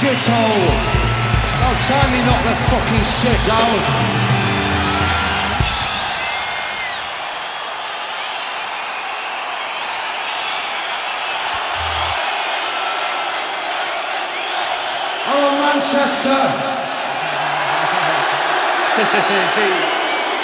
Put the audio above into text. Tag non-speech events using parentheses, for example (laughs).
shithole. Oh, time you knock the fucking shit down. Hello, Manchester. (laughs)